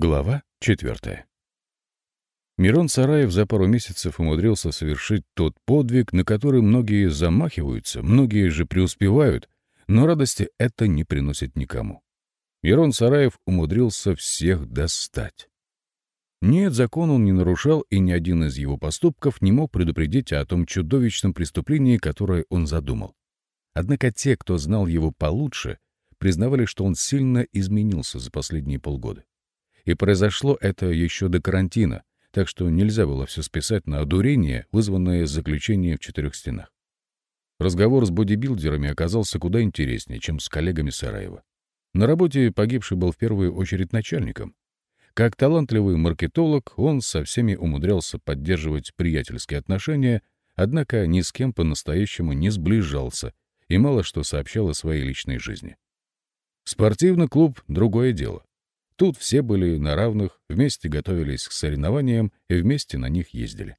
Глава четвертая. Мирон Сараев за пару месяцев умудрился совершить тот подвиг, на который многие замахиваются, многие же преуспевают, но радости это не приносит никому. Мирон Сараев умудрился всех достать. Нет, закон он не нарушал, и ни один из его поступков не мог предупредить о том чудовищном преступлении, которое он задумал. Однако те, кто знал его получше, признавали, что он сильно изменился за последние полгода. И произошло это еще до карантина, так что нельзя было все списать на одурение, вызванное заключением в четырех стенах. Разговор с бодибилдерами оказался куда интереснее, чем с коллегами Сараева. На работе погибший был в первую очередь начальником. Как талантливый маркетолог, он со всеми умудрялся поддерживать приятельские отношения, однако ни с кем по-настоящему не сближался и мало что сообщал о своей личной жизни. Спортивный клуб — другое дело. Тут все были на равных, вместе готовились к соревнованиям и вместе на них ездили.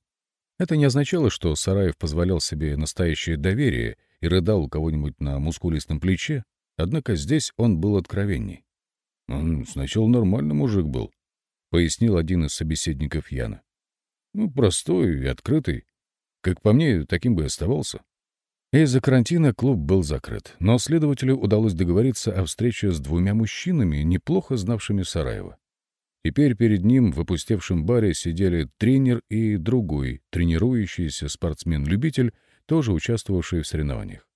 Это не означало, что Сараев позволял себе настоящее доверие и рыдал у кого-нибудь на мускулистом плече, однако здесь он был откровенней. «Он сначала нормальный мужик был», — пояснил один из собеседников Яна. «Ну, простой и открытый. Как по мне, таким бы и оставался. Из-за карантина клуб был закрыт, но следователю удалось договориться о встрече с двумя мужчинами, неплохо знавшими Сараева. Теперь перед ним в опустевшем баре сидели тренер и другой, тренирующийся спортсмен-любитель, тоже участвовавший в соревнованиях.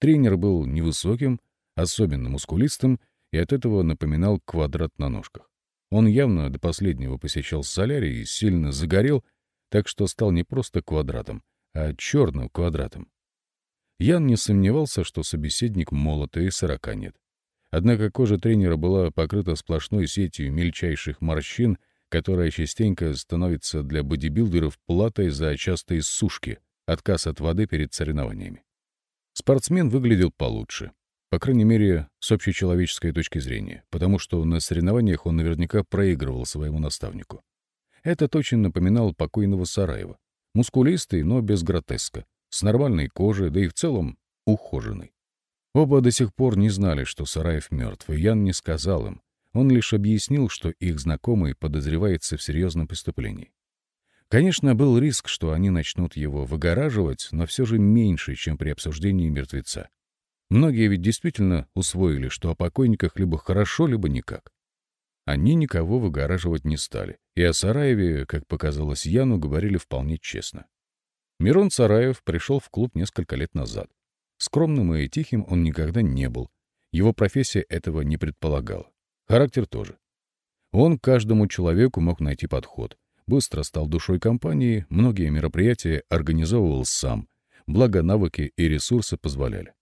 Тренер был невысоким, особенно мускулистым, и от этого напоминал квадрат на ножках. Он явно до последнего посещал солярий и сильно загорел, так что стал не просто квадратом, а черным квадратом. Ян не сомневался, что собеседник молод и сорока нет. Однако кожа тренера была покрыта сплошной сетью мельчайших морщин, которая частенько становится для бодибилдеров платой за частые сушки, отказ от воды перед соревнованиями. Спортсмен выглядел получше, по крайней мере, с общечеловеческой точки зрения, потому что на соревнованиях он наверняка проигрывал своему наставнику. Этот очень напоминал покойного Сараева. Мускулистый, но без гротеска с нормальной кожей, да и в целом ухоженный. Оба до сих пор не знали, что Сараев мертв, и Ян не сказал им. Он лишь объяснил, что их знакомый подозревается в серьезном преступлении. Конечно, был риск, что они начнут его выгораживать, но все же меньше, чем при обсуждении мертвеца. Многие ведь действительно усвоили, что о покойниках либо хорошо, либо никак. Они никого выгораживать не стали, и о Сараеве, как показалось Яну, говорили вполне честно. Мирон Сараев пришел в клуб несколько лет назад. Скромным и тихим он никогда не был. Его профессия этого не предполагала. Характер тоже. Он каждому человеку мог найти подход. Быстро стал душой компании, многие мероприятия организовывал сам, благо навыки и ресурсы позволяли.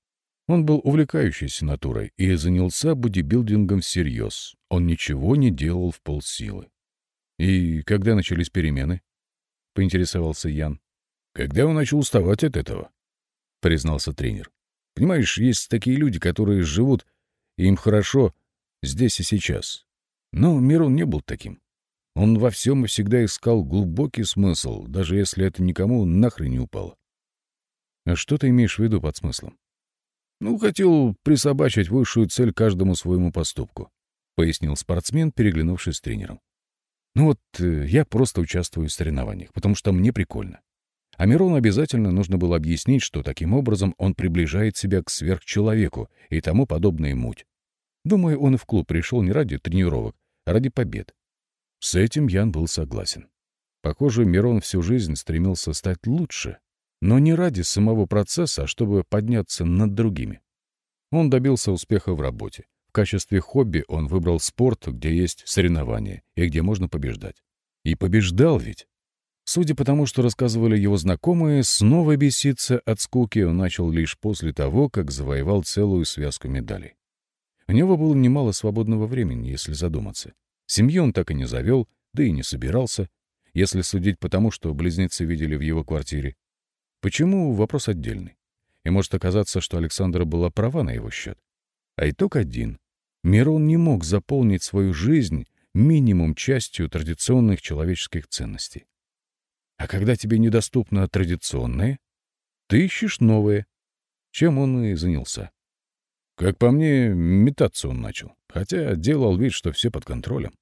Он был увлекающейся натурой и занялся бодибилдингом всерьез. Он ничего не делал в полсилы. «И когда начались перемены?» — поинтересовался Ян. Когда он начал уставать от этого, — признался тренер. Понимаешь, есть такие люди, которые живут, и им хорошо здесь и сейчас. Но Мирон не был таким. Он во всем и всегда искал глубокий смысл, даже если это никому нахрен не упало. А что ты имеешь в виду под смыслом? Ну, хотел присобачить высшую цель каждому своему поступку, — пояснил спортсмен, переглянувшись с тренером. Ну вот, э, я просто участвую в соревнованиях, потому что мне прикольно. А Мирону обязательно нужно было объяснить, что таким образом он приближает себя к сверхчеловеку и тому подобное муть. Думаю, он и в клуб пришел не ради тренировок, а ради побед. С этим Ян был согласен. Похоже, Мирон всю жизнь стремился стать лучше, но не ради самого процесса, а чтобы подняться над другими. Он добился успеха в работе. В качестве хобби он выбрал спорт, где есть соревнования и где можно побеждать. И побеждал ведь. Судя по тому, что рассказывали его знакомые, снова беситься от скуки он начал лишь после того, как завоевал целую связку медалей. У него было немало свободного времени, если задуматься. Семью он так и не завел, да и не собирался, если судить по тому, что близнецы видели в его квартире. Почему — вопрос отдельный. И может оказаться, что Александра была права на его счет. А итог один. Мирон не мог заполнить свою жизнь минимум частью традиционных человеческих ценностей. А когда тебе недоступно традиционное, ты ищешь новое, чем он и занялся. Как по мне, метаться он начал, хотя делал вид, что все под контролем.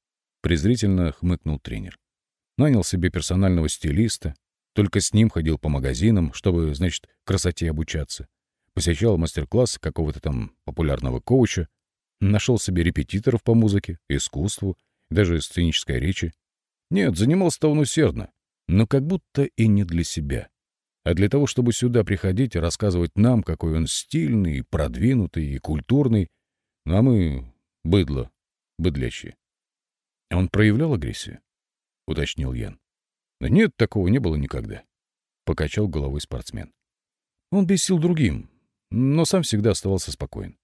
презрительно хмыкнул тренер. Нанял себе персонального стилиста, только с ним ходил по магазинам, чтобы, значит, красоте обучаться. Посещал мастер-классы какого-то там популярного коуча, нашел себе репетиторов по музыке, искусству, даже сценической речи. Нет, занимался-то он усердно, но как будто и не для себя, а для того, чтобы сюда приходить и рассказывать нам, какой он стильный, продвинутый и культурный, ну, а мы — быдло, быдлящие. Он проявлял агрессию? — уточнил Ян. Нет, такого не было никогда. Покачал головой спортсмен. Он бесил другим, но сам всегда оставался спокоен.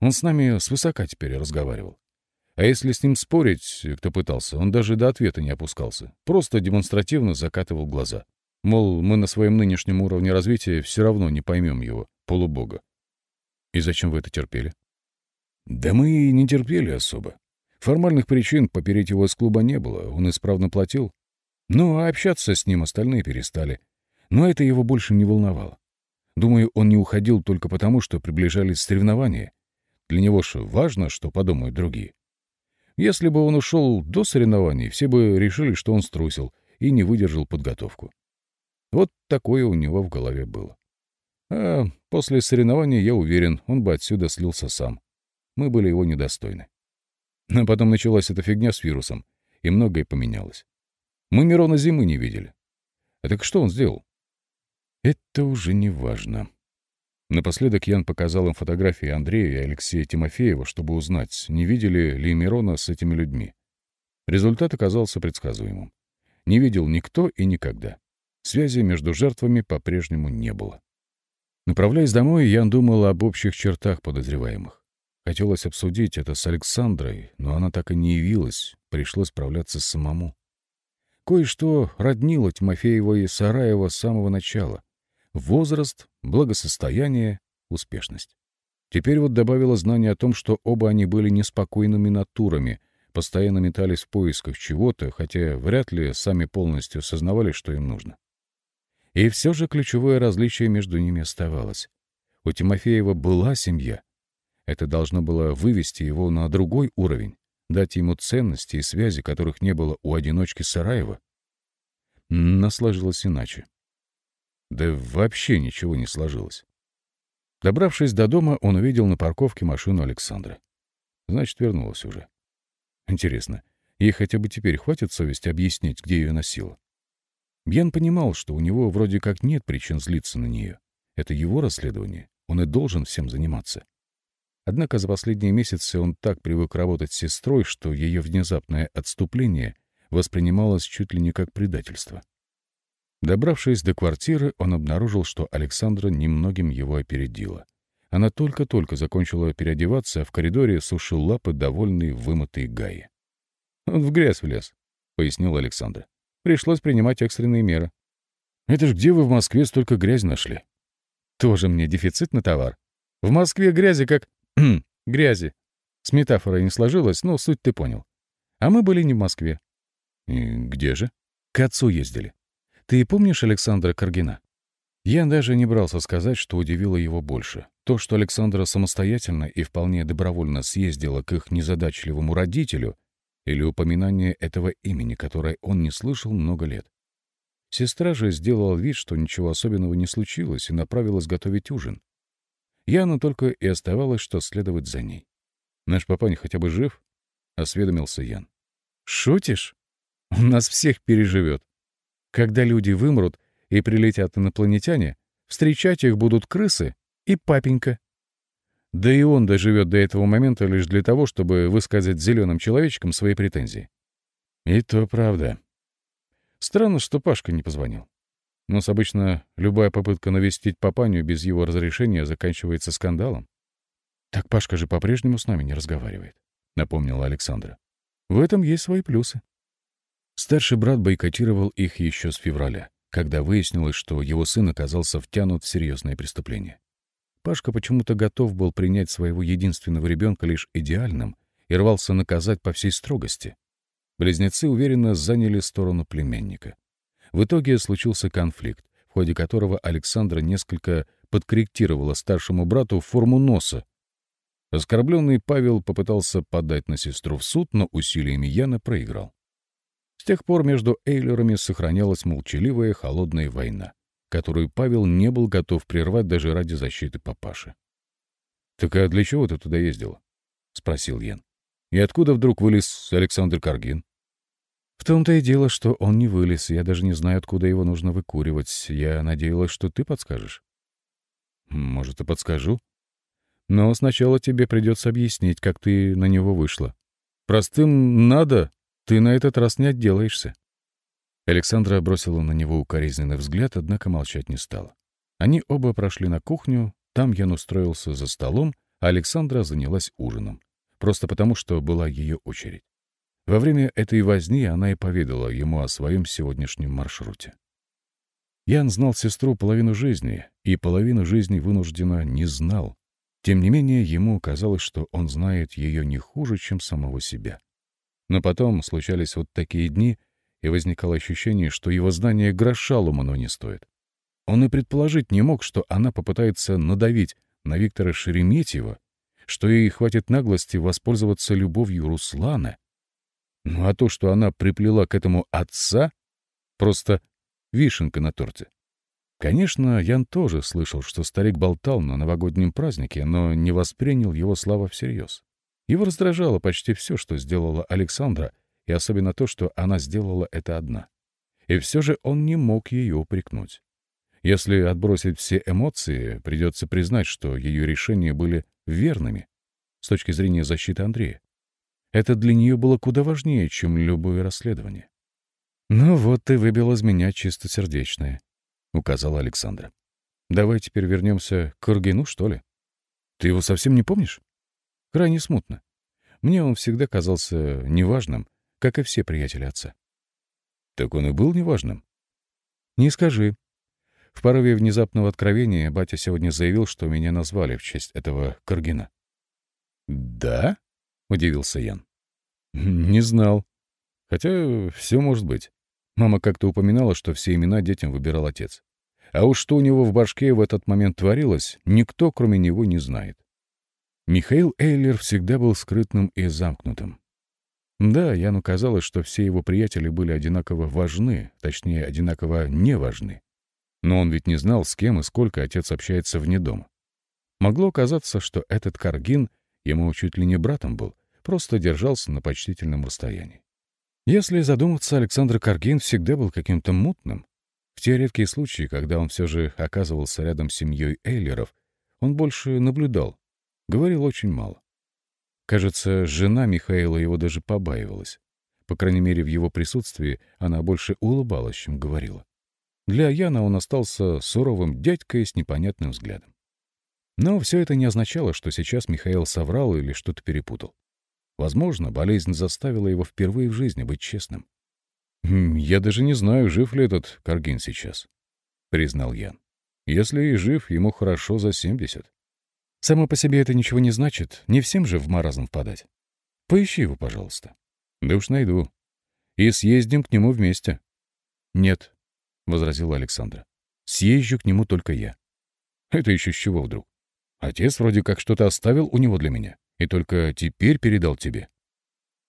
Он с нами свысока теперь разговаривал. А если с ним спорить, кто пытался, он даже до ответа не опускался. Просто демонстративно закатывал глаза. Мол, мы на своем нынешнем уровне развития все равно не поймем его, полубога. И зачем вы это терпели? Да мы и не терпели особо. Формальных причин попереть его из клуба не было, он исправно платил. Ну, а общаться с ним остальные перестали. Но это его больше не волновало. Думаю, он не уходил только потому, что приближались соревнования. Для него же важно, что подумают другие. Если бы он ушел до соревнований, все бы решили, что он струсил и не выдержал подготовку. Вот такое у него в голове было. А после соревнований, я уверен, он бы отсюда слился сам. Мы были его недостойны. Но потом началась эта фигня с вирусом, и многое поменялось. Мы Мирона зимы не видели. А так что он сделал? Это уже не важно. Напоследок Ян показал им фотографии Андрея и Алексея Тимофеева, чтобы узнать, не видели ли Мирона с этими людьми. Результат оказался предсказуемым. Не видел никто и никогда. Связи между жертвами по-прежнему не было. Направляясь домой, Ян думал об общих чертах подозреваемых. Хотелось обсудить это с Александрой, но она так и не явилась, пришлось справляться самому. Кое-что роднило Тимофеева и Сараева с самого начала. Возраст, благосостояние, успешность. Теперь вот добавило знание о том, что оба они были неспокойными натурами, постоянно метались в поисках чего-то, хотя вряд ли сами полностью осознавали, что им нужно. И все же ключевое различие между ними оставалось. У Тимофеева была семья. Это должно было вывести его на другой уровень дать ему ценности и связи, которых не было у одиночки Сараева. Но сложилось иначе. Да вообще ничего не сложилось. Добравшись до дома, он увидел на парковке машину Александра. Значит, вернулась уже. Интересно, ей хотя бы теперь хватит совести объяснить, где ее носила? Бьян понимал, что у него вроде как нет причин злиться на нее. Это его расследование, он и должен всем заниматься. Однако за последние месяцы он так привык работать с сестрой, что ее внезапное отступление воспринималось чуть ли не как предательство. Добравшись до квартиры, он обнаружил, что Александра немногим его опередила. Она только-только закончила переодеваться, а в коридоре сушил лапы довольный вымытый Гаи. «Он в грязь влез», — пояснил Александр. «Пришлось принимать экстренные меры». «Это ж где вы в Москве столько грязи нашли?» «Тоже мне дефицитный товар. В Москве грязи как грязи. С метафорой не сложилось, но суть ты понял. А мы были не в Москве. И где же? К отцу ездили. Ты помнишь Александра Каргина? Я даже не брался сказать, что удивило его больше. То, что Александра самостоятельно и вполне добровольно съездила к их незадачливому родителю, или упоминание этого имени, которое он не слышал много лет. Сестра же сделала вид, что ничего особенного не случилось, и направилась готовить ужин. Яну только и оставалось, что следовать за ней. «Наш папаня хотя бы жив?» — осведомился Ян. «Шутишь? Он нас всех переживет. Когда люди вымрут и прилетят инопланетяне, встречать их будут крысы и папенька. Да и он доживет до этого момента лишь для того, чтобы высказать зеленым человечкам свои претензии. И то правда. Странно, что Пашка не позвонил. У нас обычно любая попытка навестить папаню без его разрешения заканчивается скандалом. «Так Пашка же по-прежнему с нами не разговаривает», — напомнила Александра. «В этом есть свои плюсы». Старший брат бойкотировал их еще с февраля, когда выяснилось, что его сын оказался втянут в серьезное преступление. Пашка почему-то готов был принять своего единственного ребенка лишь идеальным и рвался наказать по всей строгости. Близнецы уверенно заняли сторону племянника. В итоге случился конфликт, в ходе которого Александра несколько подкорректировала старшему брату форму носа. Оскорбленный Павел попытался подать на сестру в суд, но усилиями Яна проиграл. С тех пор между Эйлерами сохранялась молчаливая холодная война, которую Павел не был готов прервать даже ради защиты папаши. «Так а для чего ты туда ездила?» — спросил Ян. «И откуда вдруг вылез Александр Каргин?» «В том-то и дело, что он не вылез, я даже не знаю, откуда его нужно выкуривать. Я надеялась, что ты подскажешь». «Может, и подскажу. Но сначала тебе придется объяснить, как ты на него вышла. Простым «надо» ты на этот раз не отделаешься». Александра бросила на него укоризненный взгляд, однако молчать не стала. Они оба прошли на кухню, там Ян устроился за столом, а Александра занялась ужином. Просто потому, что была ее очередь. Во время этой возни она и поведала ему о своем сегодняшнем маршруте. Ян знал сестру половину жизни, и половину жизни вынужденно не знал. Тем не менее, ему казалось, что он знает ее не хуже, чем самого себя. Но потом случались вот такие дни, и возникало ощущение, что его знание гроша ломано не стоит. Он и предположить не мог, что она попытается надавить на Виктора Шереметьева, что ей хватит наглости воспользоваться любовью Руслана — ну а то, что она приплела к этому отца, просто вишенка на торте. Конечно, Ян тоже слышал, что старик болтал на новогоднем празднике, но не воспринял его слова всерьез. Его раздражало почти все, что сделала Александра, и особенно то, что она сделала это одна. И все же он не мог ее упрекнуть. Если отбросить все эмоции, придется признать, что ее решения были верными с точки зрения защиты Андрея. Это для нее было куда важнее, чем любое расследование. «Ну вот ты выбил из меня чистосердечное», — указала Александра. «Давай теперь вернемся к Кургину, что ли? Ты его совсем не помнишь?» «Крайне смутно. Мне он всегда казался неважным, как и все приятели отца». «Так он и был неважным?» «Не скажи. В порыве внезапного откровения батя сегодня заявил, что меня назвали в честь этого Каргина». «Да?» — удивился Ян. «Не знал. Хотя все может быть. Мама как-то упоминала, что все имена детям выбирал отец. А уж что у него в башке в этот момент творилось, никто, кроме него, не знает. Михаил Эйлер всегда был скрытным и замкнутым. Да, Яну казалось, что все его приятели были одинаково важны, точнее, одинаково не важны. Но он ведь не знал, с кем и сколько отец общается вне дома. Могло казаться, что этот Каргин ему чуть ли не братом был, просто держался на почтительном расстоянии. Если задуматься, Александр Каргин всегда был каким-то мутным. В те редкие случаи, когда он все же оказывался рядом с семьей Эйлеров, он больше наблюдал, говорил очень мало. Кажется, жена Михаила его даже побаивалась. По крайней мере, в его присутствии она больше улыбалась, чем говорила. Для Яна он остался суровым дядькой с непонятным взглядом. Но все это не означало, что сейчас Михаил соврал или что-то перепутал. Возможно, болезнь заставила его впервые в жизни быть честным. «Хм, «Я даже не знаю, жив ли этот Каргин сейчас», — признал Ян. «Если и жив, ему хорошо за семьдесят». «Само по себе это ничего не значит. Не всем же в маразм впадать. Поищи его, пожалуйста». «Да уж найду. И съездим к нему вместе». «Нет», — возразила Александра. «Съезжу к нему только я». «Это еще с чего вдруг? Отец вроде как что-то оставил у него для меня» и только теперь передал тебе.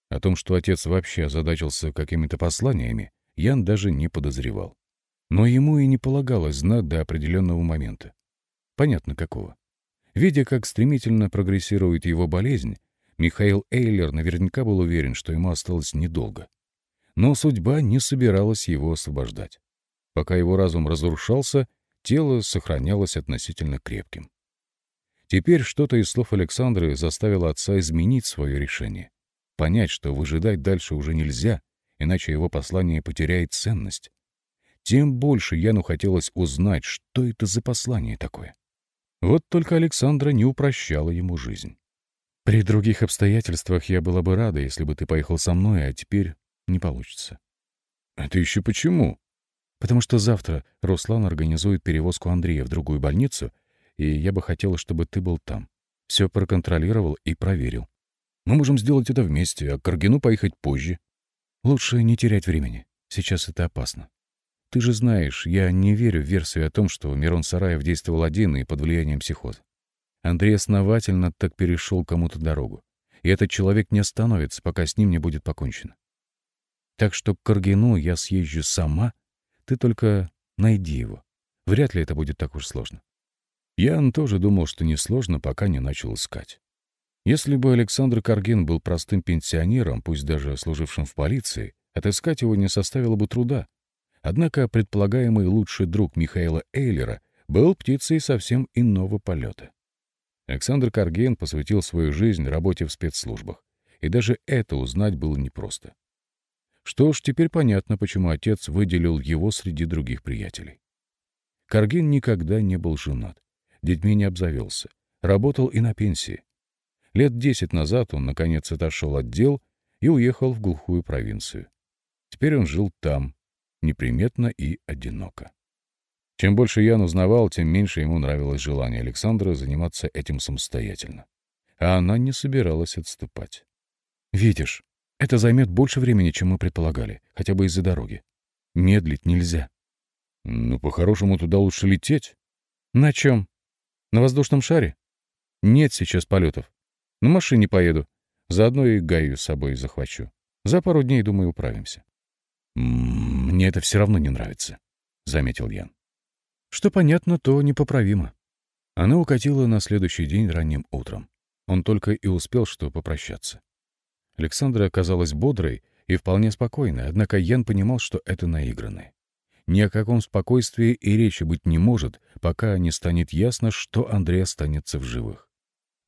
О том, что отец вообще озадачился какими-то посланиями, Ян даже не подозревал. Но ему и не полагалось знать до определенного момента. Понятно какого. Видя, как стремительно прогрессирует его болезнь, Михаил Эйлер наверняка был уверен, что ему осталось недолго. Но судьба не собиралась его освобождать. Пока его разум разрушался, тело сохранялось относительно крепким. Теперь что-то из слов Александры заставило отца изменить свое решение. Понять, что выжидать дальше уже нельзя, иначе его послание потеряет ценность. Тем больше Яну хотелось узнать, что это за послание такое. Вот только Александра не упрощала ему жизнь. «При других обстоятельствах я была бы рада, если бы ты поехал со мной, а теперь не получится». «Это еще почему?» «Потому что завтра Руслан организует перевозку Андрея в другую больницу, и я бы хотела, чтобы ты был там. Все проконтролировал и проверил. Мы можем сделать это вместе, а к Каргину поехать позже. Лучше не терять времени. Сейчас это опасно. Ты же знаешь, я не верю в версию о том, что Мирон Сараев действовал один и под влиянием психоза. Андрей основательно так перешел кому-то дорогу. И этот человек не остановится, пока с ним не будет покончено. Так что к Каргину я съезжу сама, ты только найди его. Вряд ли это будет так уж сложно. Ян тоже думал, что несложно, пока не начал искать. Если бы Александр Каргин был простым пенсионером, пусть даже служившим в полиции, отыскать его не составило бы труда. Однако предполагаемый лучший друг Михаила Эйлера был птицей совсем иного полета. Александр Карген посвятил свою жизнь работе в спецслужбах, и даже это узнать было непросто. Что ж, теперь понятно, почему отец выделил его среди других приятелей. Каргин никогда не был женат, детьми не обзавелся, работал и на пенсии. Лет десять назад он, наконец, отошел от дел и уехал в глухую провинцию. Теперь он жил там, неприметно и одиноко. Чем больше Ян узнавал, тем меньше ему нравилось желание Александра заниматься этим самостоятельно. А она не собиралась отступать. «Видишь, это займет больше времени, чем мы предполагали, хотя бы из-за дороги. Медлить нельзя». «Ну, по-хорошему, туда лучше лететь». «На чем? На воздушном шаре?» «Нет сейчас полетов. На машине поеду. Заодно и Гаю с собой захвачу. За пару дней, думаю, управимся». «Мне это все равно не нравится», — заметил Ян. Что понятно, то непоправимо. Она укатила на следующий день ранним утром. Он только и успел что попрощаться. Александра оказалась бодрой и вполне спокойной, однако Ян понимал, что это наигранное. Ни о каком спокойствии и речи быть не может, пока не станет ясно, что Андрей останется в живых.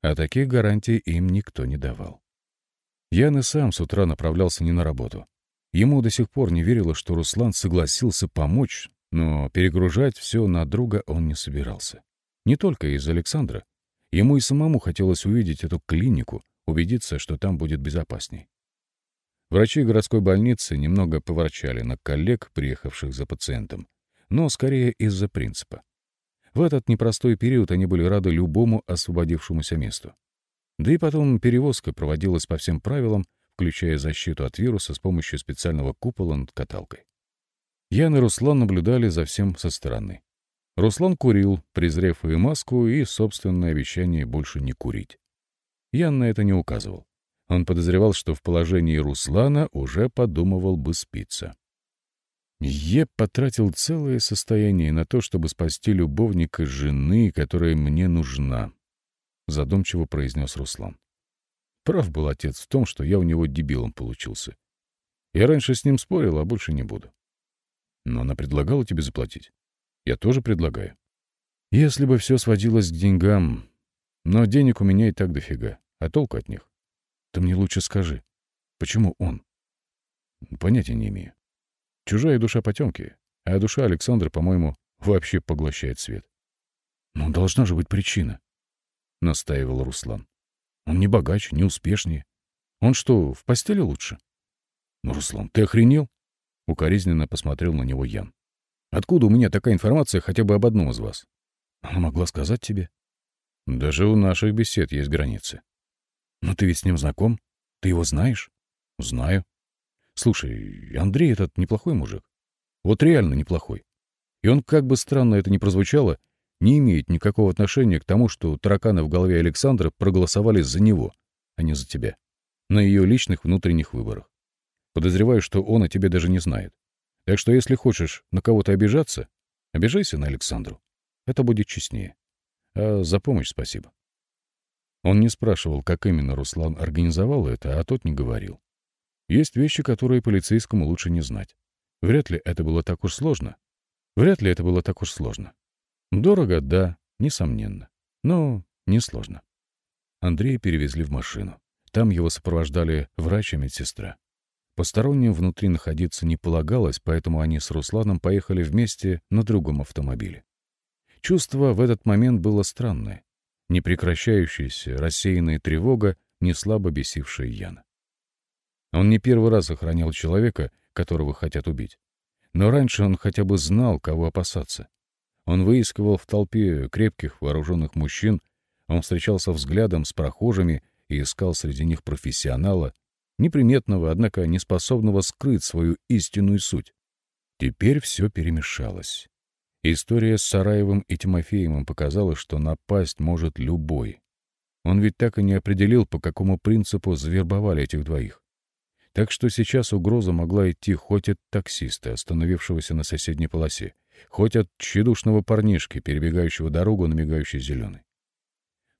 А таких гарантий им никто не давал. Ян и сам с утра направлялся не на работу. Ему до сих пор не верилось, что Руслан согласился помочь, но перегружать все на друга он не собирался. Не только из Александра. Ему и самому хотелось увидеть эту клинику, убедиться, что там будет безопасней. Врачи городской больницы немного поворчали на коллег, приехавших за пациентом, но скорее из-за принципа. В этот непростой период они были рады любому освободившемуся месту. Да и потом перевозка проводилась по всем правилам, включая защиту от вируса с помощью специального купола над каталкой. Ян и Руслан наблюдали за всем со стороны. Руслан курил, презрев и маску, и собственное обещание больше не курить. Ян на это не указывал. Он подозревал, что в положении Руслана уже подумывал бы спиться. «Я потратил целое состояние на то, чтобы спасти любовника жены, которая мне нужна», — задумчиво произнес Руслан. Прав был отец в том, что я у него дебилом получился. Я раньше с ним спорил, а больше не буду. Но она предлагала тебе заплатить. Я тоже предлагаю. Если бы все сводилось к деньгам... Но денег у меня и так дофига. А толку от них? Ты мне лучше скажи, почему он? Понятия не имею. Чужая душа потемки, а душа Александра, по-моему, вообще поглощает свет. Ну, должна же быть причина, — настаивал Руслан. Он не богаче, не успешнее. Он что, в постели лучше? Ну, Руслан, ты охренел? Укоризненно посмотрел на него Ян. «Откуда у меня такая информация хотя бы об одном из вас?» «Она могла сказать тебе». «Даже у наших бесед есть границы». «Но ты ведь с ним знаком? Ты его знаешь?» «Знаю». «Слушай, Андрей этот неплохой мужик. Вот реально неплохой. И он, как бы странно это ни прозвучало, не имеет никакого отношения к тому, что тараканы в голове Александра проголосовали за него, а не за тебя, на ее личных внутренних выборах. Подозреваю, что он о тебе даже не знает. Так что если хочешь на кого-то обижаться, обижайся на Александру. Это будет честнее. А за помощь спасибо. Он не спрашивал, как именно Руслан организовал это, а тот не говорил. Есть вещи, которые полицейскому лучше не знать. Вряд ли это было так уж сложно. Вряд ли это было так уж сложно. Дорого, да, несомненно. Но не сложно. Андрея перевезли в машину. Там его сопровождали врач и медсестра. Посторонним внутри находиться не полагалось, поэтому они с Русланом поехали вместе на другом автомобиле. Чувство в этот момент было странное. Непрекращающаяся, рассеянная тревога, не слабо бесившая Яна. Он не первый раз охранял человека, которого хотят убить. Но раньше он хотя бы знал, кого опасаться. Он выискивал в толпе крепких вооруженных мужчин, он встречался взглядом с прохожими и искал среди них профессионала, неприметного, однако не способного скрыть свою истинную суть. Теперь все перемешалось. История с Сараевым и Тимофеевым показала, что напасть может любой. Он ведь так и не определил, по какому принципу завербовали этих двоих. Так что сейчас угроза могла идти хоть от таксиста, остановившегося на соседней полосе, хоть от тщедушного парнишки, перебегающего дорогу на мигающий зеленый.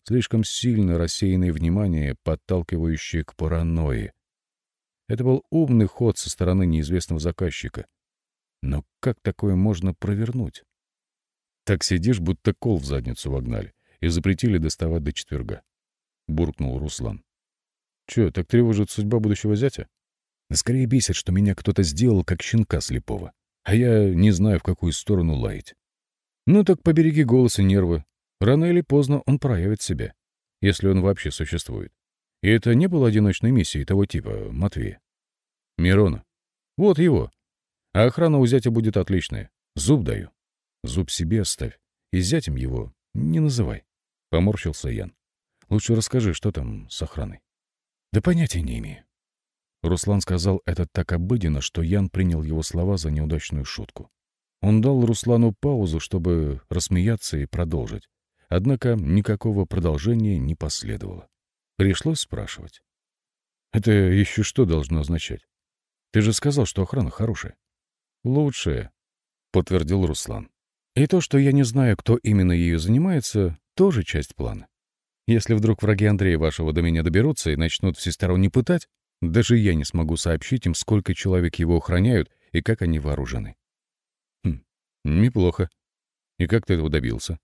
Слишком сильно рассеянное внимание, подталкивающее к паранойи. Это был умный ход со стороны неизвестного заказчика. Но как такое можно провернуть? Так сидишь, будто кол в задницу вогнали и запретили доставать до четверга. Буркнул Руслан. Че, так тревожит судьба будущего зятя? Скорее бесит, что меня кто-то сделал, как щенка слепого. А я не знаю, в какую сторону лаять. Ну так побереги голос и нервы. Рано или поздно он проявит себя, если он вообще существует. И это не было одиночной миссией того типа, Матвея. Мирона. Вот его. А охрана у зятя будет отличная. Зуб даю. Зуб себе оставь. И зятем его не называй. Поморщился Ян. Лучше расскажи, что там с охраной. Да понятия не имею. Руслан сказал это так обыденно, что Ян принял его слова за неудачную шутку. Он дал Руслану паузу, чтобы рассмеяться и продолжить. Однако никакого продолжения не последовало. Пришлось спрашивать. «Это еще что должно означать? Ты же сказал, что охрана хорошая». «Лучшая», — подтвердил Руслан. «И то, что я не знаю, кто именно ею занимается, тоже часть плана. Если вдруг враги Андрея вашего до меня доберутся и начнут всесторонне пытать, даже я не смогу сообщить им, сколько человек его охраняют и как они вооружены. Хм, неплохо. И как ты этого добился?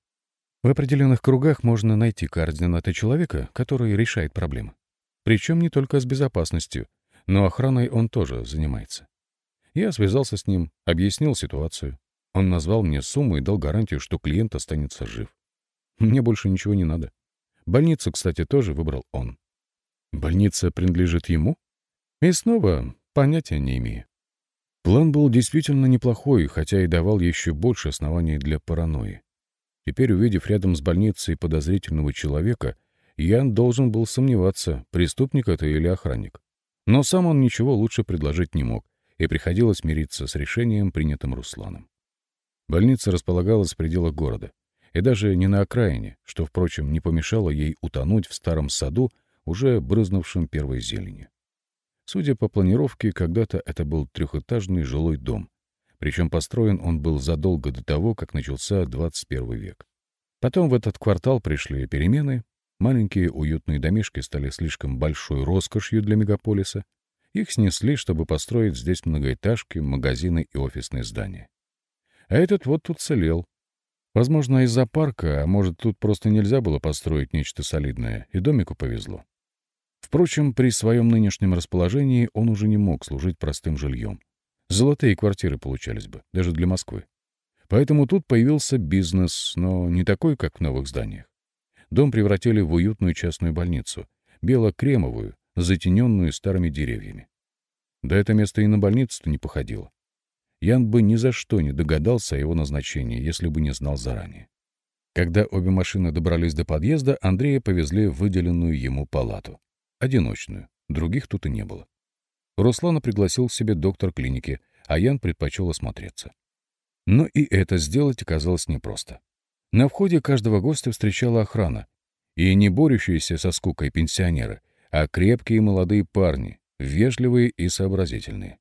В определенных кругах можно найти координаты человека, который решает проблемы. Причем не только с безопасностью, но охраной он тоже занимается. Я связался с ним, объяснил ситуацию. Он назвал мне сумму и дал гарантию, что клиент останется жив. Мне больше ничего не надо. Больницу, кстати, тоже выбрал он. Больница принадлежит ему? И снова понятия не имею. План был действительно неплохой, хотя и давал еще больше оснований для паранойи. Теперь, увидев рядом с больницей подозрительного человека, Ян должен был сомневаться, преступник это или охранник. Но сам он ничего лучше предложить не мог, и приходилось мириться с решением, принятым Русланом. Больница располагалась в пределах города, и даже не на окраине, что, впрочем, не помешало ей утонуть в старом саду, уже брызнувшем первой зеленью. Судя по планировке, когда-то это был трехэтажный жилой дом. Причем построен он был задолго до того, как начался 21 век. Потом в этот квартал пришли перемены, маленькие уютные домишки стали слишком большой роскошью для мегаполиса, их снесли, чтобы построить здесь многоэтажки, магазины и офисные здания. А этот вот тут целел. Возможно, из-за парка, а может, тут просто нельзя было построить нечто солидное, и домику повезло. Впрочем, при своем нынешнем расположении он уже не мог служить простым жильем. Золотые квартиры получались бы, даже для Москвы. Поэтому тут появился бизнес, но не такой, как в новых зданиях. Дом превратили в уютную частную больницу, бело-кремовую, затененную старыми деревьями. Да это место и на больницу-то не походило. Ян бы ни за что не догадался о его назначении, если бы не знал заранее. Когда обе машины добрались до подъезда, Андрея повезли в выделенную ему палату одиночную, других тут и не было. Руслана пригласил к себе доктор клиники, а Ян предпочел осмотреться. Но и это сделать оказалось непросто. На входе каждого гостя встречала охрана, и не борющиеся со скукой пенсионеры, а крепкие молодые парни, вежливые и сообразительные.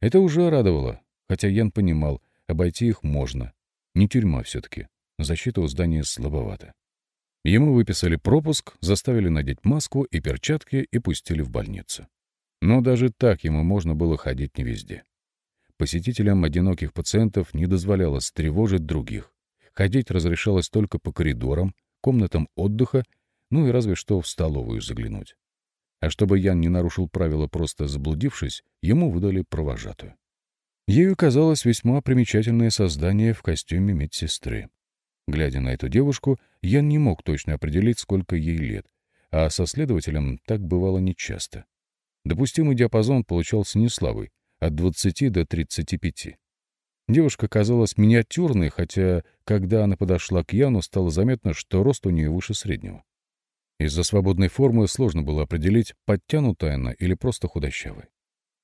Это уже радовало, хотя Ян понимал, обойти их можно. Не тюрьма все-таки, защита у здания слабовата. Ему выписали пропуск, заставили надеть маску и перчатки и пустили в больницу. Но даже так ему можно было ходить не везде. Посетителям одиноких пациентов не дозволялось тревожить других. Ходить разрешалось только по коридорам, комнатам отдыха, ну и разве что в столовую заглянуть. А чтобы Ян не нарушил правила, просто заблудившись, ему выдали провожатую. Ею казалось весьма примечательное создание в костюме медсестры. Глядя на эту девушку, я не мог точно определить, сколько ей лет, а со следователем так бывало нечасто. Допустимый диапазон получался не слабый, от 20 до 35. Девушка казалась миниатюрной, хотя, когда она подошла к Яну, стало заметно, что рост у нее выше среднего. Из-за свободной формы сложно было определить, подтянутая она или просто худощавая.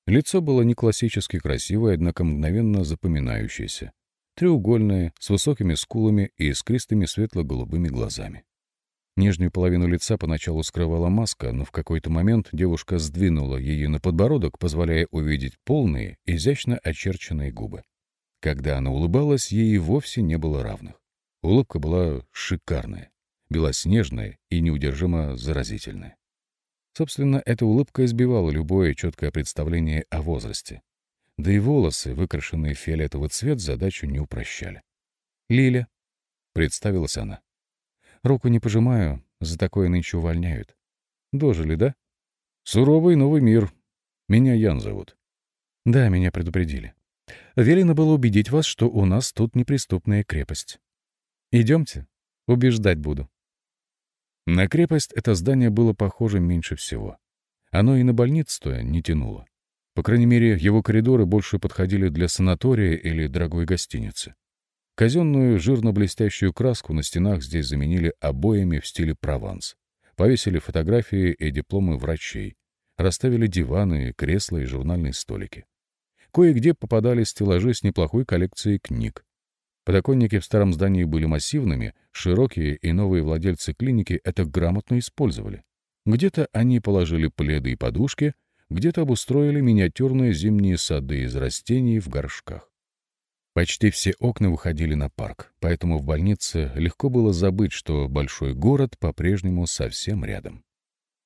Лицо было не классически красивое, однако мгновенно запоминающееся. Треугольная, с высокими скулами и искристыми светло-голубыми глазами. Нижнюю половину лица поначалу скрывала маска, но в какой-то момент девушка сдвинула ее на подбородок, позволяя увидеть полные, изящно очерченные губы. Когда она улыбалась, ей вовсе не было равных. Улыбка была шикарная, белоснежная и неудержимо заразительная. Собственно, эта улыбка избивала любое четкое представление о возрасте. Да и волосы, выкрашенные в фиолетовый цвет, задачу не упрощали. «Лиля», — представилась она. Руку не пожимаю, за такое нынче увольняют. Дожили, да? Суровый новый мир. Меня Ян зовут. Да, меня предупредили. Велено было убедить вас, что у нас тут неприступная крепость. Идемте, убеждать буду. На крепость это здание было похоже меньше всего. Оно и на больницу-то не тянуло. По крайней мере, его коридоры больше подходили для санатория или дорогой гостиницы. Казенную жирно-блестящую краску на стенах здесь заменили обоями в стиле Прованс. Повесили фотографии и дипломы врачей. Расставили диваны, кресла и журнальные столики. Кое-где попадались стеллажи с неплохой коллекцией книг. Подоконники в старом здании были массивными, широкие, и новые владельцы клиники это грамотно использовали. Где-то они положили пледы и подушки, где-то обустроили миниатюрные зимние сады из растений в горшках. Почти все окна выходили на парк, поэтому в больнице легко было забыть, что большой город по-прежнему совсем рядом.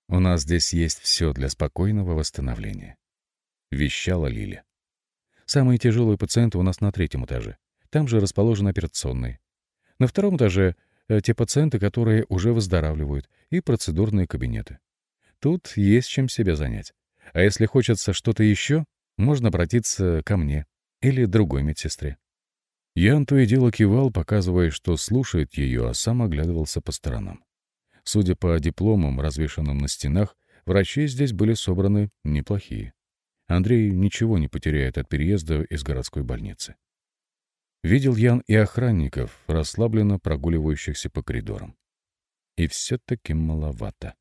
«У нас здесь есть все для спокойного восстановления», — вещала Лиля. «Самые тяжелые пациенты у нас на третьем этаже. Там же расположены операционные. На втором этаже э, те пациенты, которые уже выздоравливают, и процедурные кабинеты. Тут есть чем себя занять. А если хочется что-то еще, можно обратиться ко мне или другой медсестре. Ян то и дело кивал, показывая, что слушает ее, а сам оглядывался по сторонам. Судя по дипломам, развешанным на стенах, врачи здесь были собраны неплохие. Андрей ничего не потеряет от переезда из городской больницы. Видел Ян и охранников, расслабленно прогуливающихся по коридорам. И все-таки маловато.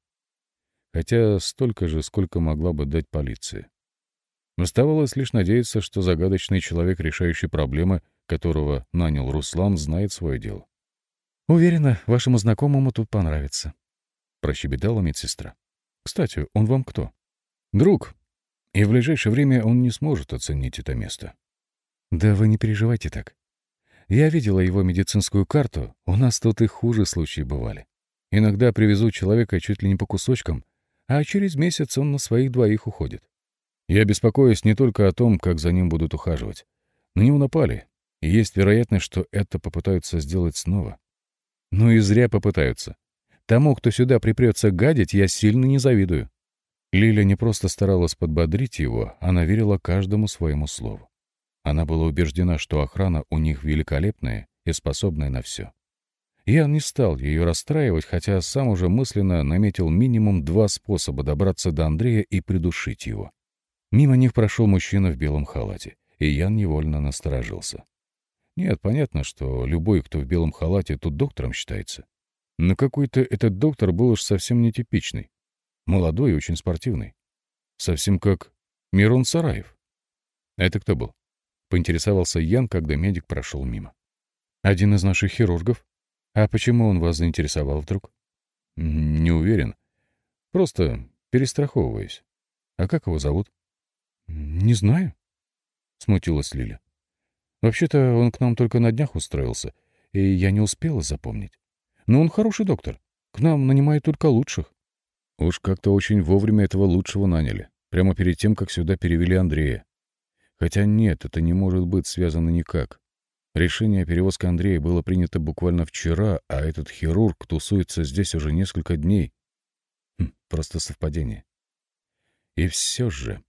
Хотя столько же, сколько могла бы дать полиция. Оставалось лишь надеяться, что загадочный человек, решающий проблемы, которого нанял Руслан, знает свое дело. «Уверена, вашему знакомому тут понравится», — прощебетала медсестра. «Кстати, он вам кто?» «Друг. И в ближайшее время он не сможет оценить это место». «Да вы не переживайте так. Я видела его медицинскую карту, у нас тут и хуже случаи бывали. Иногда привезут человека чуть ли не по кусочкам, а через месяц он на своих двоих уходит. Я беспокоюсь не только о том, как за ним будут ухаживать. На него напали, и есть вероятность, что это попытаются сделать снова. Ну и зря попытаются. Тому, кто сюда припрется гадить, я сильно не завидую. Лиля не просто старалась подбодрить его, она верила каждому своему слову. Она была убеждена, что охрана у них великолепная и способная на все. Я не стал ее расстраивать, хотя сам уже мысленно наметил минимум два способа добраться до Андрея и придушить его. Мимо них прошел мужчина в белом халате, и Ян невольно насторожился. Нет, понятно, что любой, кто в белом халате, тут доктором считается. Но какой-то этот доктор был уж совсем нетипичный. Молодой и очень спортивный. Совсем как Мирон Сараев. Это кто был? Поинтересовался Ян, когда медик прошел мимо. Один из наших хирургов. А почему он вас заинтересовал вдруг? Не уверен. Просто перестраховываюсь. А как его зовут? «Не знаю», — смутилась Лиля. «Вообще-то он к нам только на днях устроился, и я не успела запомнить. Но он хороший доктор. К нам нанимает только лучших». Уж как-то очень вовремя этого лучшего наняли, прямо перед тем, как сюда перевели Андрея. Хотя нет, это не может быть связано никак. Решение о перевозке Андрея было принято буквально вчера, а этот хирург тусуется здесь уже несколько дней. Хм, просто совпадение. И все же...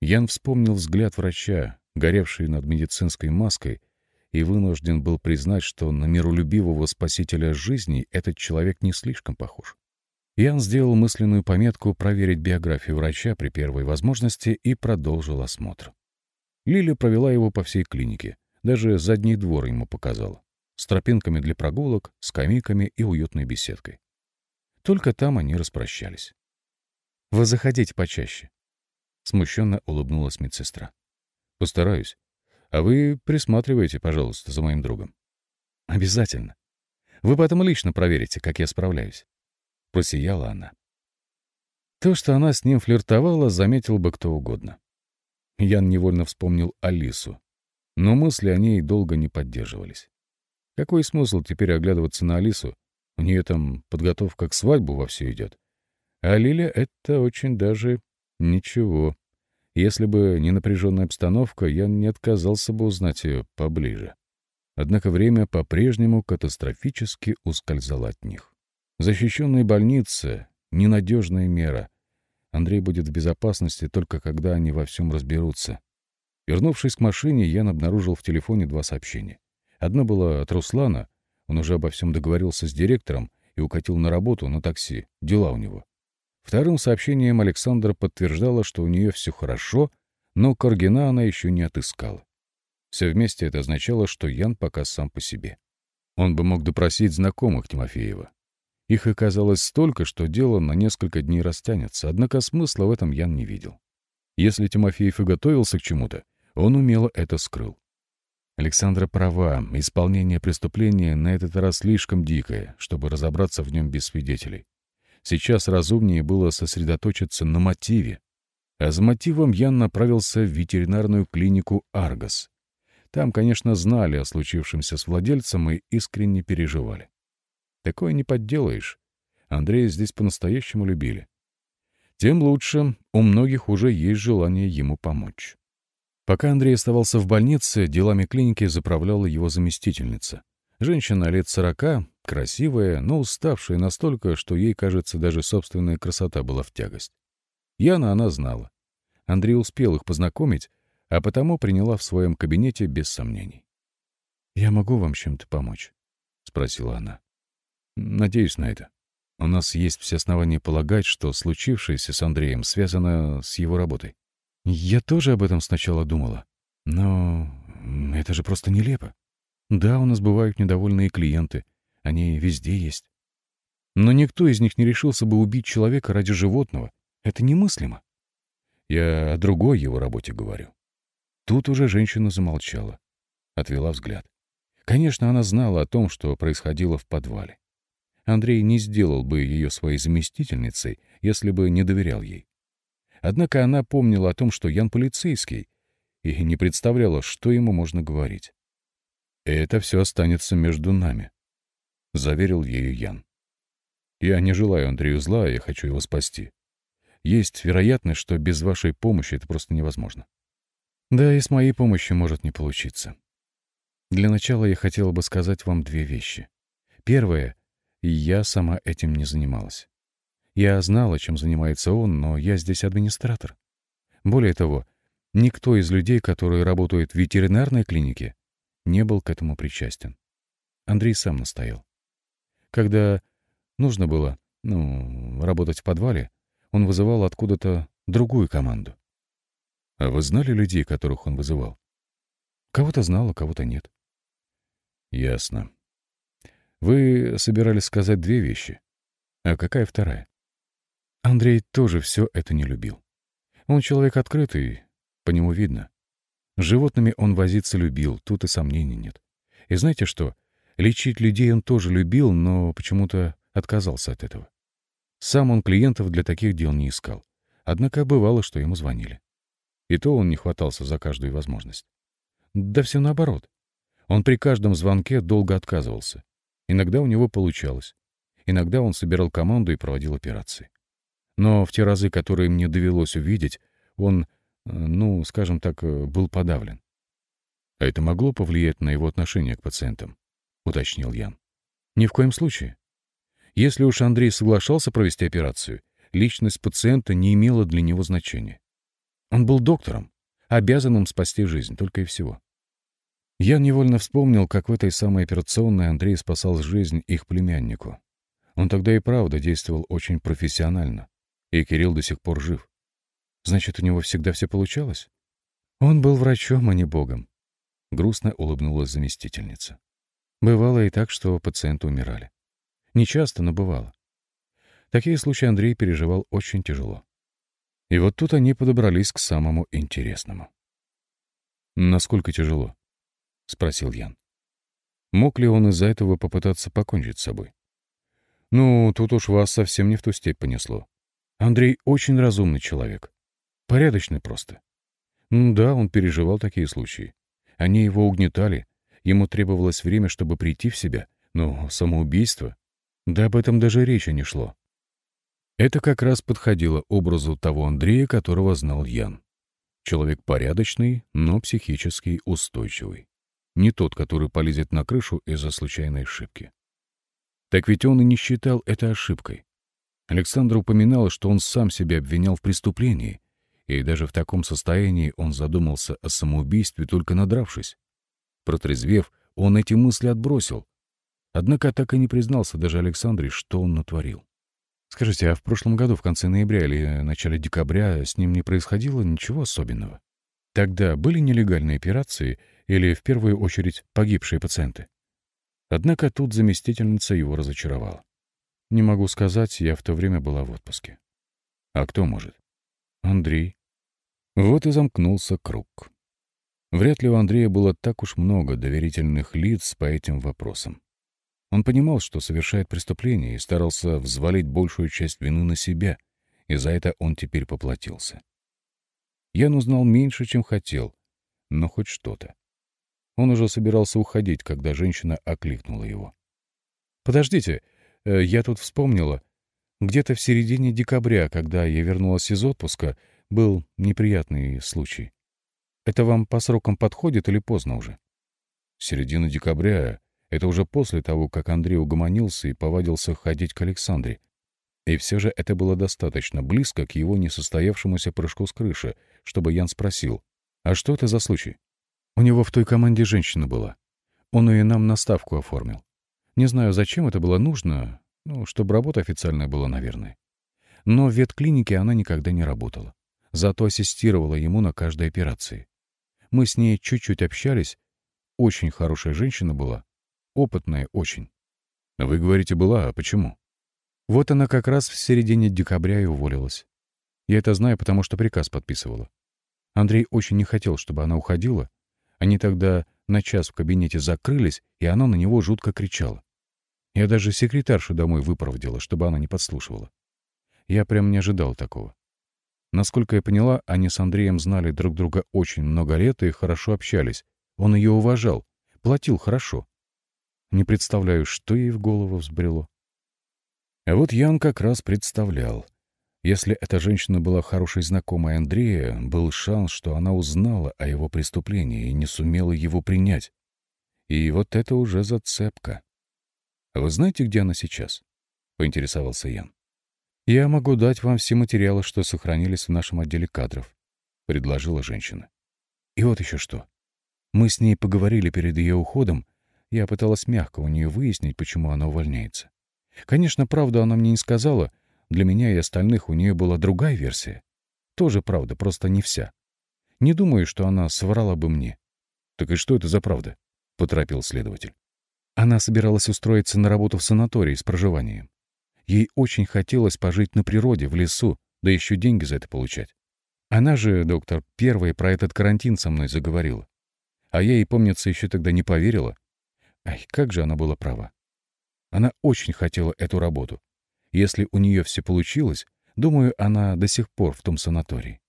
Ян вспомнил взгляд врача, горевший над медицинской маской, и вынужден был признать, что на миролюбивого спасителя жизни этот человек не слишком похож. Ян сделал мысленную пометку проверить биографию врача при первой возможности и продолжил осмотр. Лиля провела его по всей клинике, даже задний двор ему показала, с тропинками для прогулок, скамейками и уютной беседкой. Только там они распрощались. «Вы заходите почаще», Смущенно улыбнулась медсестра. «Постараюсь. А вы присматривайте, пожалуйста, за моим другом. Обязательно. Вы потом лично проверите, как я справляюсь. Просияла она. То, что она с ним флиртовала, заметил бы кто угодно. Ян невольно вспомнил Алису, но мысли о ней долго не поддерживались. Какой смысл теперь оглядываться на Алису? У нее там подготовка к свадьбу вовсю идет. А Лиля — это очень даже ничего. Если бы не напряженная обстановка, я не отказался бы узнать ее поближе. Однако время по-прежнему катастрофически ускользало от них. Защищенные больницы — ненадежная мера. Андрей будет в безопасности только когда они во всем разберутся. Вернувшись к машине, Ян обнаружил в телефоне два сообщения. Одно было от Руслана, он уже обо всем договорился с директором и укатил на работу на такси, дела у него. Вторым сообщением Александра подтверждала, что у нее все хорошо, но Каргина она еще не отыскала. Все вместе это означало, что Ян пока сам по себе. Он бы мог допросить знакомых Тимофеева. Их оказалось столько, что дело на несколько дней растянется, однако смысла в этом Ян не видел. Если Тимофеев и готовился к чему-то, он умело это скрыл. Александра права, исполнение преступления на этот раз слишком дикое, чтобы разобраться в нем без свидетелей. Сейчас разумнее было сосредоточиться на мотиве. А за мотивом Ян направился в ветеринарную клинику «Аргос». Там, конечно, знали о случившемся с владельцем и искренне переживали. Такое не подделаешь. Андрея здесь по-настоящему любили. Тем лучше, у многих уже есть желание ему помочь. Пока Андрей оставался в больнице, делами клиники заправляла его заместительница. Женщина лет сорока, красивая, но уставшая настолько, что ей, кажется, даже собственная красота была в тягость. Яна она знала. Андрей успел их познакомить, а потому приняла в своем кабинете без сомнений. «Я могу вам чем-то помочь?» — спросила она. «Надеюсь на это. У нас есть все основания полагать, что случившееся с Андреем связано с его работой». «Я тоже об этом сначала думала. Но это же просто нелепо. Да, у нас бывают недовольные клиенты, они везде есть. Но никто из них не решился бы убить человека ради животного. Это немыслимо. Я о другой его работе говорю. Тут уже женщина замолчала, отвела взгляд. Конечно, она знала о том, что происходило в подвале. Андрей не сделал бы ее своей заместительницей, если бы не доверял ей. Однако она помнила о том, что Ян полицейский, и не представляла, что ему можно говорить. «Это все останется между нами», — заверил ею Ян. «Я не желаю Андрею зла, я хочу его спасти. Есть вероятность, что без вашей помощи это просто невозможно. Да, и с моей помощью может не получиться. Для начала я хотела бы сказать вам две вещи. Первое — я сама этим не занималась. Я знала, чем занимается он, но я здесь администратор. Более того, никто из людей, которые работают в ветеринарной клинике, не был к этому причастен. Андрей сам настоял. Когда нужно было, ну, работать в подвале, он вызывал откуда-то другую команду. А вы знали людей, которых он вызывал? Кого-то знал, а кого-то нет. Ясно. Вы собирались сказать две вещи. А какая вторая? Андрей тоже все это не любил. Он человек открытый, по нему видно. С животными он возиться любил, тут и сомнений нет. И знаете что? Лечить людей он тоже любил, но почему-то отказался от этого. Сам он клиентов для таких дел не искал. Однако бывало, что ему звонили. И то он не хватался за каждую возможность. Да все наоборот. Он при каждом звонке долго отказывался. Иногда у него получалось. Иногда он собирал команду и проводил операции. Но в те разы, которые мне довелось увидеть, он, э, ну, скажем так, э, был подавлен. А это могло повлиять на его отношение к пациентам? — уточнил Ян. «Ни в коем случае. Если уж Андрей соглашался провести операцию, личность пациента не имела для него значения. Он был доктором, обязанным спасти жизнь, только и всего. Я невольно вспомнил, как в этой самой операционной Андрей спасал жизнь их племяннику. Он тогда и правда действовал очень профессионально, и Кирилл до сих пор жив. Значит, у него всегда все получалось? Он был врачом, а не богом. Грустно улыбнулась заместительница. Бывало и так, что пациенты умирали. Не часто, но бывало. Такие случаи Андрей переживал очень тяжело. И вот тут они подобрались к самому интересному. Насколько тяжело? Спросил Ян. Мог ли он из-за этого попытаться покончить с собой? Ну, тут уж вас совсем не в ту степь понесло. Андрей очень разумный человек. Порядочный просто. Ну да, он переживал такие случаи. Они его угнетали, ему требовалось время, чтобы прийти в себя, но самоубийство... Да об этом даже речи не шло. Это как раз подходило образу того Андрея, которого знал Ян. Человек порядочный, но психически устойчивый. Не тот, который полезет на крышу из-за случайной ошибки. Так ведь он и не считал это ошибкой. Александр упоминал, что он сам себя обвинял в преступлении, и даже в таком состоянии он задумался о самоубийстве, только надравшись. Протрезвев, он эти мысли отбросил. Однако так и не признался даже Александре, что он натворил. Скажите, а в прошлом году, в конце ноября или начале декабря, с ним не происходило ничего особенного? Тогда были нелегальные операции или, в первую очередь, погибшие пациенты? Однако тут заместительница его разочаровала. Не могу сказать, я в то время была в отпуске. А кто может? Андрей. Вот и замкнулся круг. Вряд ли у Андрея было так уж много доверительных лиц по этим вопросам. Он понимал, что совершает преступление, и старался взвалить большую часть вины на себя, и за это он теперь поплатился. Ян узнал меньше, чем хотел, но хоть что-то. Он уже собирался уходить, когда женщина окликнула его. «Подождите, я тут вспомнила. Где-то в середине декабря, когда я вернулась из отпуска, был неприятный случай. Это вам по срокам подходит или поздно уже?» «Середина декабря это уже после того, как Андрей угомонился и повадился ходить к Александре. И все же это было достаточно близко к его несостоявшемуся прыжку с крыши, чтобы Ян спросил, «А что это за случай?» «У него в той команде женщина была. Он ее нам на ставку оформил. Не знаю, зачем это было нужно, ну, чтобы работа официальная была, наверное. Но в ветклинике она никогда не работала. Зато ассистировала ему на каждой операции. Мы с ней чуть-чуть общались. Очень хорошая женщина была, Опытная очень. Вы говорите, была, а почему? Вот она как раз в середине декабря и уволилась. Я это знаю, потому что приказ подписывала. Андрей очень не хотел, чтобы она уходила. Они тогда на час в кабинете закрылись, и она на него жутко кричала. Я даже секретаршу домой выпроводила, чтобы она не подслушивала. Я прям не ожидал такого. Насколько я поняла, они с Андреем знали друг друга очень много лет и хорошо общались. Он ее уважал, платил хорошо. Не представляю, что ей в голову взбрело. А вот Ян как раз представлял. Если эта женщина была хорошей знакомой Андрея, был шанс, что она узнала о его преступлении и не сумела его принять. И вот это уже зацепка. «А «Вы знаете, где она сейчас?» — поинтересовался Ян. «Я могу дать вам все материалы, что сохранились в нашем отделе кадров», — предложила женщина. «И вот еще что. Мы с ней поговорили перед ее уходом, я пыталась мягко у нее выяснить, почему она увольняется. Конечно, правду она мне не сказала. Для меня и остальных у нее была другая версия. Тоже правда, просто не вся. Не думаю, что она соврала бы мне. «Так и что это за правда?» — поторопил следователь. Она собиралась устроиться на работу в санатории с проживанием. Ей очень хотелось пожить на природе, в лесу, да еще деньги за это получать. Она же, доктор, первая про этот карантин со мной заговорила. А я ей, помнится, еще тогда не поверила, Ай, как же она была права. Она очень хотела эту работу. Если у нее все получилось, думаю, она до сих пор в том санатории.